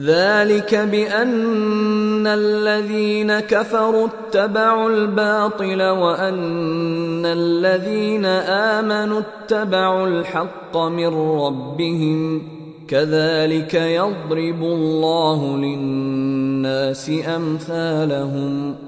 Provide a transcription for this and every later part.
ذلك بأن الذين كفروا اتبعوا الباطل وأن الذين آمنوا اتبعوا الحق من ربهم كذلك يضرب الله للناس أمثالهم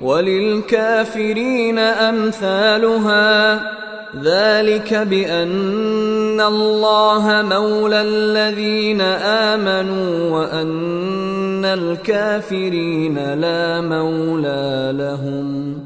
وللكافرين أمثالها. ذلك بأن الله مولى الذين آمنوا وأن الكافرين لا مولى لهم.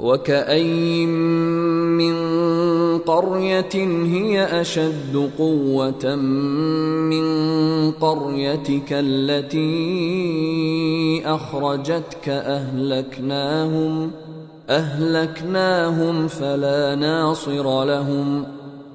وكأين من قرية هي أشد قوة من قريتك التي أخرجتك أهلكناهم أهلكناهم فلا ناصر لهم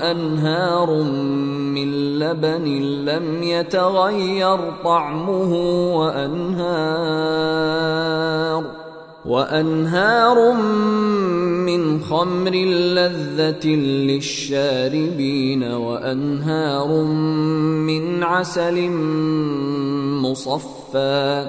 وأنهار من لبن لم يتغير طعمه وأنهار وأنهار من خمر لذة للشاربين وأنهار من عسل مصفى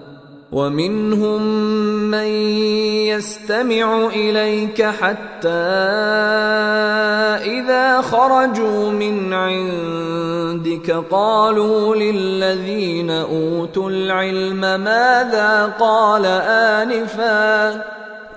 ومنهم من يستمع إليك حتى إذا خرجوا من عندك قالوا للذين أوتوا العلم ماذا قال آنفا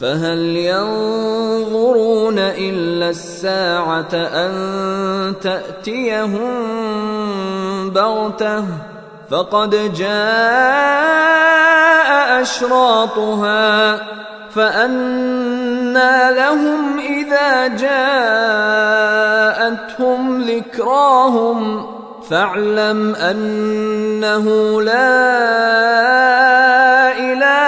فهل ينظرون إلا الساعة أن تأتيهم بغتة؟ فقد جاء أشراطها فانى لهم إذا جاءتهم ذكراهم. فاعلم أنه لا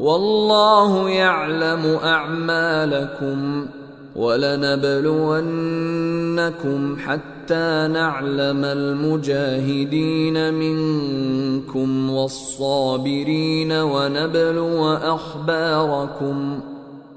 والله يعلم أعمالكم ولنبلونكم حتى نعلم المجاهدين منكم والصابرين ونبلو أخباركم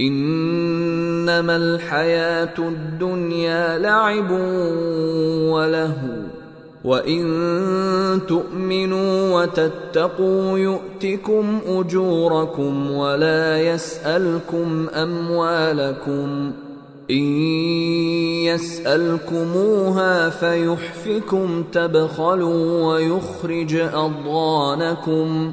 إنما الحياة الدنيا لعب ولهو وإن تؤمنوا وتتقوا يؤتكم أجوركم ولا يسألكم أموالكم إن يسألكموها فيحفكم تبخلوا ويخرج أضغانكم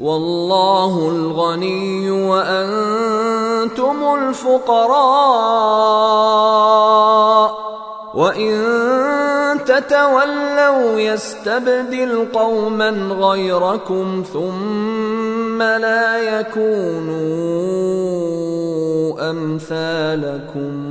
والله الغني وأنتم الفقراء. وإن تتولوا يستبدل قوما غيركم ثم لا يكونوا أمثالكم.